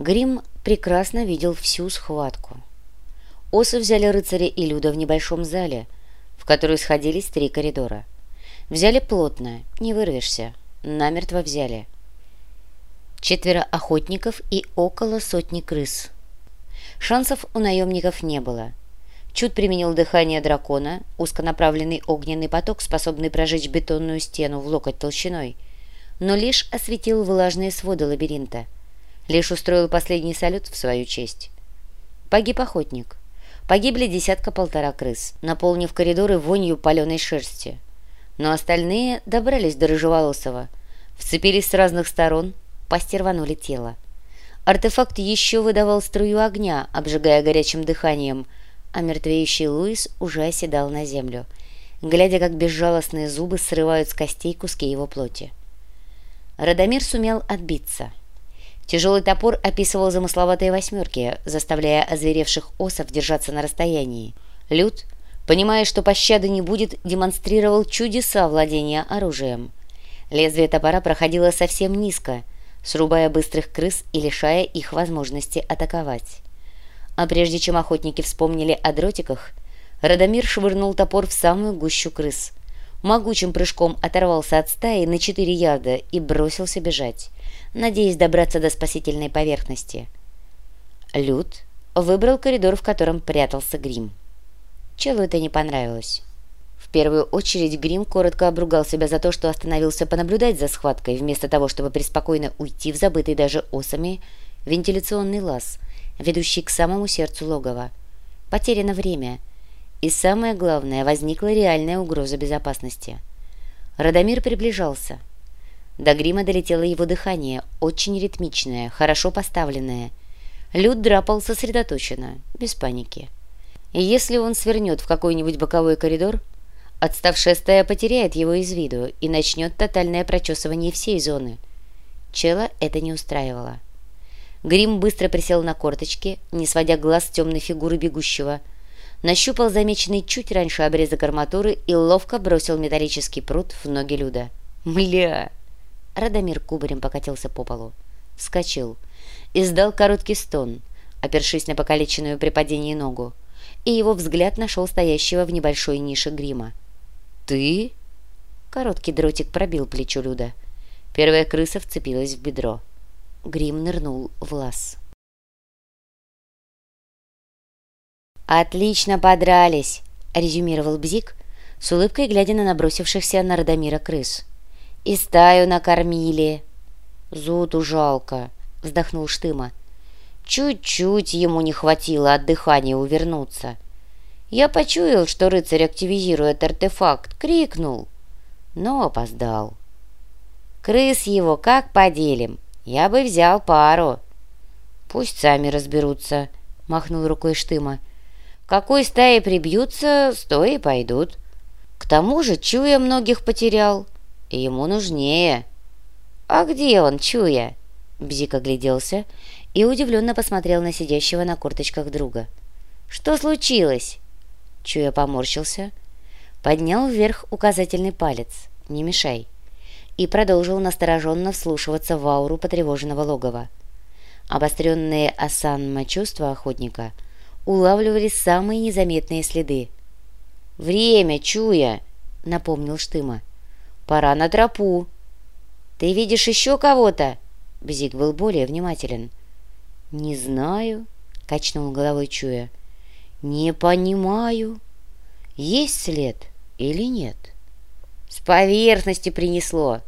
Грим прекрасно видел всю схватку. Осы взяли рыцаря и Люда в небольшом зале, в который сходились три коридора. Взяли плотно, не вырвешься, намертво взяли. Четверо охотников и около сотни крыс. Шансов у наемников не было. Чуд применил дыхание дракона, узконаправленный огненный поток, способный прожечь бетонную стену в локоть толщиной, но лишь осветил влажные своды лабиринта — лишь устроил последний салют в свою честь. Погиб охотник. Погибли десятка-полтора крыс, наполнив коридоры вонью паленой шерсти. Но остальные добрались до Рыжеволосого, вцепились с разных сторон, пасти рванули тело. Артефакт еще выдавал струю огня, обжигая горячим дыханием, а мертвеющий Луис уже оседал на землю, глядя, как безжалостные зубы срывают с костей куски его плоти. Радомир сумел отбиться — Тяжелый топор описывал замысловатые восьмерки, заставляя озверевших осов держаться на расстоянии. Люд, понимая, что пощады не будет, демонстрировал чудеса владения оружием. Лезвие топора проходило совсем низко, срубая быстрых крыс и лишая их возможности атаковать. А прежде чем охотники вспомнили о дротиках, Радомир швырнул топор в самую гущу крыс. Могучим прыжком оторвался от стаи на четыре ярда и бросился бежать надеясь добраться до спасительной поверхности. Люд выбрал коридор, в котором прятался Грим. Челу это не понравилось. В первую очередь Грим коротко обругал себя за то, что остановился понаблюдать за схваткой, вместо того, чтобы преспокойно уйти в забытый даже осами вентиляционный лаз, ведущий к самому сердцу логова. Потеряно время. И самое главное, возникла реальная угроза безопасности. Радомир приближался – до грима долетело его дыхание, очень ритмичное, хорошо поставленное. Люд драпал сосредоточенно, без паники. И если он свернет в какой-нибудь боковой коридор, отставшая стая потеряет его из виду и начнет тотальное прочесывание всей зоны. Чела это не устраивало. Грим быстро присел на корточки, не сводя глаз с темной фигуры бегущего, нащупал замеченный чуть раньше обрезок арматуры и ловко бросил металлический пруд в ноги Люда. «Мля!» Радомир кубарем покатился по полу. Вскочил. Издал короткий стон, опершись на покалеченную при падении ногу, и его взгляд нашел стоящего в небольшой нише грима. «Ты?» Короткий дротик пробил плечо Люда. Первая крыса вцепилась в бедро. Грим нырнул в лаз. «Отлично подрались!» — резюмировал Бзик, с улыбкой глядя на набросившихся на Радомира крыс. И стаю накормили. Зуту жалко, вздохнул Штыма. Чуть-чуть ему не хватило от дыхания увернуться. Я почуял, что рыцарь активизирует артефакт, крикнул, но опоздал. Крыс его как поделим? Я бы взял пару. Пусть сами разберутся, махнул рукой Штыма. Какой стаи прибьются, и пойдут. К тому же, чуя многих потерял, Ему нужнее. А где он, чуя? Бзик огляделся и удивленно посмотрел на сидящего на корточках друга. Что случилось? Чуя поморщился, поднял вверх указательный палец. Не мешай. И продолжил настороженно вслушиваться в ауру потревоженного логова. Обостренные осанма чувства охотника улавливали самые незаметные следы. «Время, чуя!» — напомнил Штыма. Пора на тропу. Ты видишь еще кого-то? Бзик был более внимателен. Не знаю, качнул головой Чуя. Не понимаю, есть след или нет. С поверхности принесло.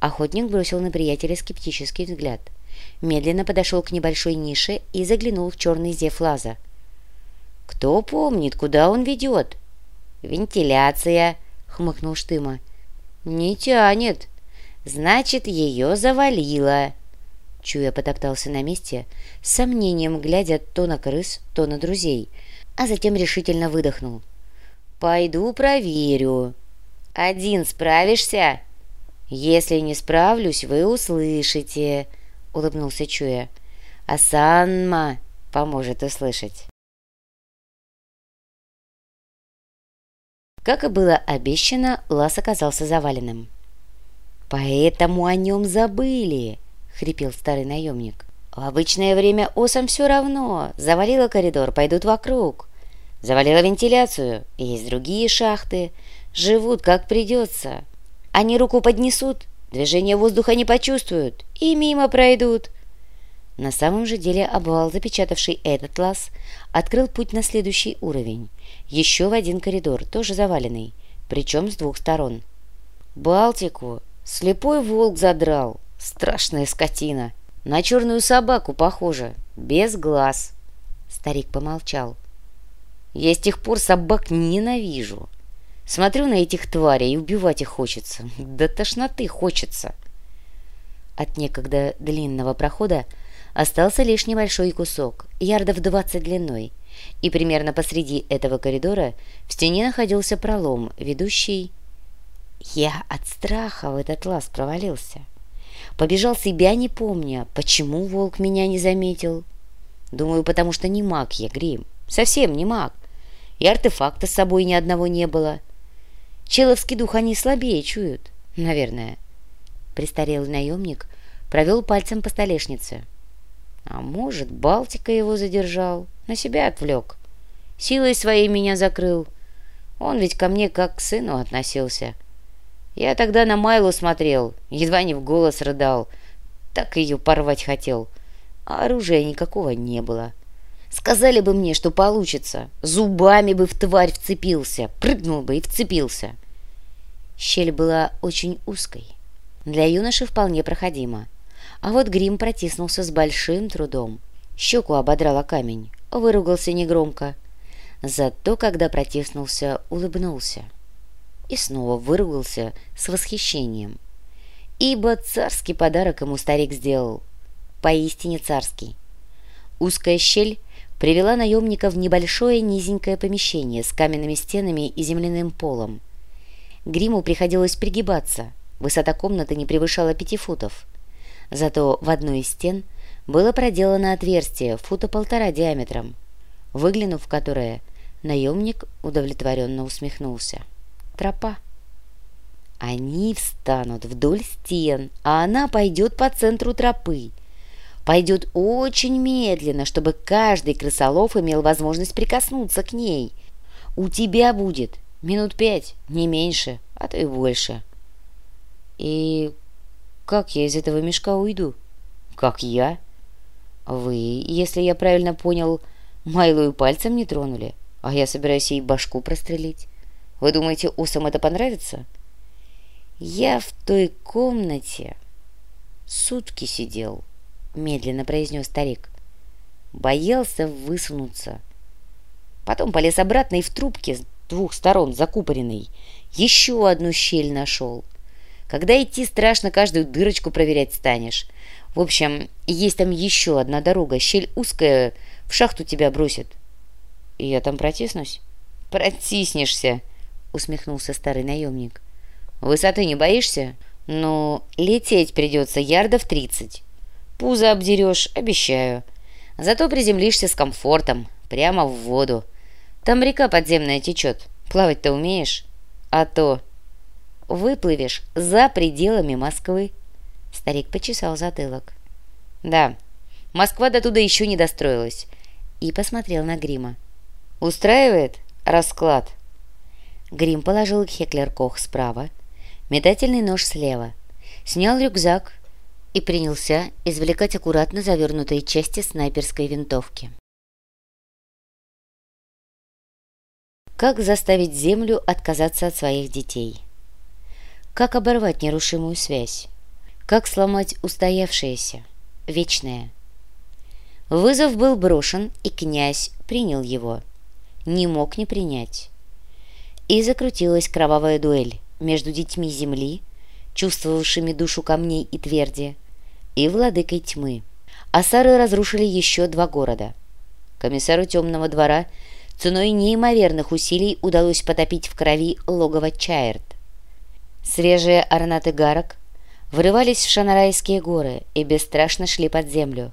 Охотник бросил на приятеля скептический взгляд. Медленно подошел к небольшой нише и заглянул в черный зев лаза. «Кто помнит, куда он ведет?» «Вентиляция», — хмыкнул Штыма. «Не тянет. Значит, ее завалило». Чуя потоптался на месте, с сомнением глядя то на крыс, то на друзей, а затем решительно выдохнул. «Пойду проверю». «Один справишься?» «Если не справлюсь, вы услышите», — улыбнулся Чуя. «А Санма поможет услышать». Как и было обещано, лаз оказался заваленным. «Поэтому о нем забыли!» — хрипел старый наемник. В обычное время осам все равно. Завалило коридор, пойдут вокруг. Завалило вентиляцию. Есть другие шахты. Живут как придется. Они руку поднесут, движение воздуха не почувствуют и мимо пройдут. На самом же деле обвал, запечатавший этот лаз, открыл путь на следующий уровень. Еще в один коридор, тоже заваленный, причем с двух сторон. Балтику слепой волк задрал, страшная скотина. На черную собаку похоже, без глаз. Старик помолчал. Я с тех пор собак ненавижу. Смотрю на этих тварей и убивать их хочется. Да тошноты хочется. От некогда длинного прохода Остался лишь небольшой кусок, ярдов двадцать длиной, и примерно посреди этого коридора в стене находился пролом, ведущий... Я от страха в этот лаз провалился. Побежал себя не помня, почему волк меня не заметил. Думаю, потому что не маг я, Грим. Совсем не маг. И артефакта с собой ни одного не было. Человский дух они слабее чуют, наверное. Престарелый наемник провел пальцем по столешнице. А может, Балтика его задержал, на себя отвлек. Силой своей меня закрыл. Он ведь ко мне как к сыну относился. Я тогда на Майлу смотрел, едва не в голос рыдал. Так ее порвать хотел. А оружия никакого не было. Сказали бы мне, что получится. Зубами бы в тварь вцепился. Прыгнул бы и вцепился. Щель была очень узкой. Для юноши вполне проходима. А вот грим протиснулся с большим трудом. Щеку ободрала камень, выругался негромко. Зато, когда протиснулся, улыбнулся. И снова выругался с восхищением. Ибо царский подарок ему старик сделал. Поистине царский. Узкая щель привела наемника в небольшое низенькое помещение с каменными стенами и земляным полом. Гриму приходилось пригибаться. Высота комнаты не превышала пяти футов. Зато в одной из стен было проделано отверстие фута полтора диаметром, выглянув в которое, наемник удовлетворенно усмехнулся. Тропа. Они встанут вдоль стен, а она пойдет по центру тропы. Пойдет очень медленно, чтобы каждый крысолов имел возможность прикоснуться к ней. У тебя будет минут пять, не меньше, а то и больше. И как я из этого мешка уйду? Как я? Вы, если я правильно понял, Майлу и пальцем не тронули, а я собираюсь ей башку прострелить. Вы думаете, усам это понравится? Я в той комнате сутки сидел, медленно произнес старик. Боялся высунуться. Потом полез обратно и в трубке с двух сторон закупоренной еще одну щель нашел — когда идти страшно, каждую дырочку проверять станешь. В общем, есть там еще одна дорога, щель узкая, в шахту тебя бросит. И я там протиснусь? Протиснешься, усмехнулся старый наемник. Высоты не боишься? Ну, лететь придется ярдов тридцать. Пузо обдерешь, обещаю. Зато приземлишься с комфортом, прямо в воду. Там река подземная течет. Плавать-то умеешь? А то выплывешь за пределами Москвы. Старик почесал затылок. Да, Москва до туда еще не достроилась. И посмотрел на Грима. Устраивает расклад? Грим положил Хеклер Кох справа, метательный нож слева, снял рюкзак и принялся извлекать аккуратно завернутые части снайперской винтовки. Как заставить Землю отказаться от своих детей? Как оборвать нерушимую связь? Как сломать устоявшееся, вечное? Вызов был брошен, и князь принял его. Не мог не принять. И закрутилась кровавая дуэль между детьми земли, чувствовавшими душу камней и тверди, и владыкой тьмы. Асары разрушили еще два города. Комиссару темного двора ценой неимоверных усилий удалось потопить в крови логово Чайрт. Свежие орнаты гарок врывались в Шанарайские горы и бесстрашно шли под землю.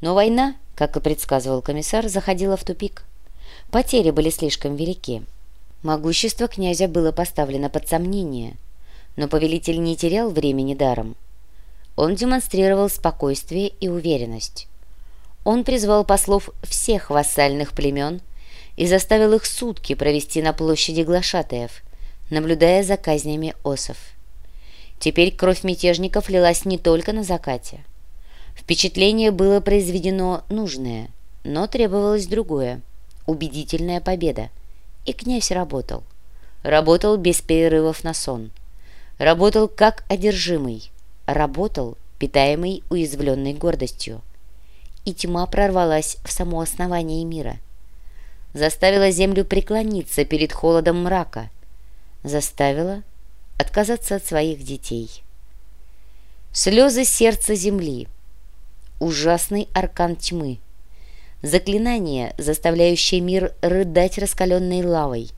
Но война, как и предсказывал комиссар, заходила в тупик. Потери были слишком велики. Могущество князя было поставлено под сомнение, но повелитель не терял времени даром. он демонстрировал спокойствие и уверенность. Он призвал послов всех вассальных племен и заставил их сутки провести на площади глашатаев, наблюдая за казнями осов. Теперь кровь мятежников лилась не только на закате. Впечатление было произведено нужное, но требовалось другое – убедительная победа. И князь работал. Работал без перерывов на сон. Работал как одержимый. Работал, питаемый уязвленной гордостью. И тьма прорвалась в само основание мира. Заставила землю преклониться перед холодом мрака. Заставила отказаться от своих детей. Слезы сердца земли. Ужасный аркан тьмы. Заклинание, заставляющее мир рыдать раскаленной лавой,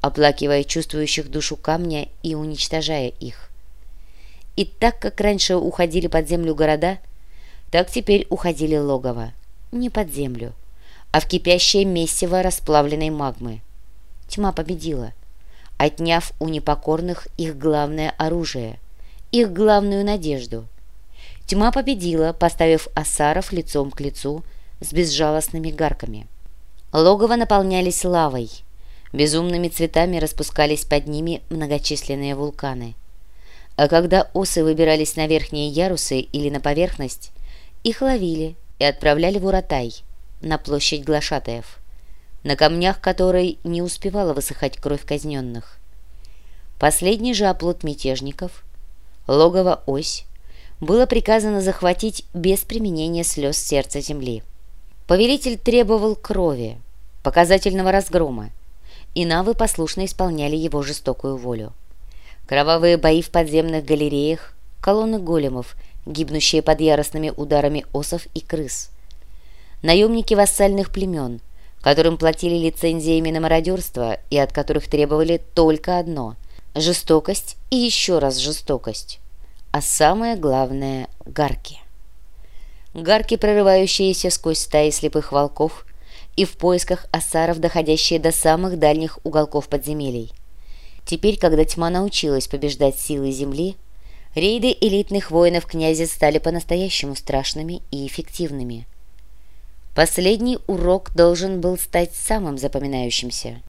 оплакивая чувствующих душу камня и уничтожая их. И так как раньше уходили под землю города, так теперь уходили логово. Не под землю, а в кипящее месиво расплавленной магмы. Тьма победила отняв у непокорных их главное оружие, их главную надежду. Тьма победила, поставив осаров лицом к лицу с безжалостными гарками. Логово наполнялись лавой. Безумными цветами распускались под ними многочисленные вулканы. А когда осы выбирались на верхние ярусы или на поверхность, их ловили и отправляли в Уратай, на площадь глашатаев на камнях которой не успевала высыхать кровь казненных. Последний же оплот мятежников, логово Ось, было приказано захватить без применения слез сердца земли. Повелитель требовал крови, показательного разгрома, и навы послушно исполняли его жестокую волю. Кровавые бои в подземных галереях, колонны големов, гибнущие под яростными ударами осов и крыс. Наемники вассальных племен – которым платили лицензиями на мародерство и от которых требовали только одно – жестокость и еще раз жестокость. А самое главное – гарки. Гарки, прорывающиеся сквозь стаи слепых волков и в поисках осаров, доходящие до самых дальних уголков подземелий. Теперь, когда тьма научилась побеждать силы Земли, рейды элитных воинов князя стали по-настоящему страшными и эффективными – Последний урок должен был стать самым запоминающимся.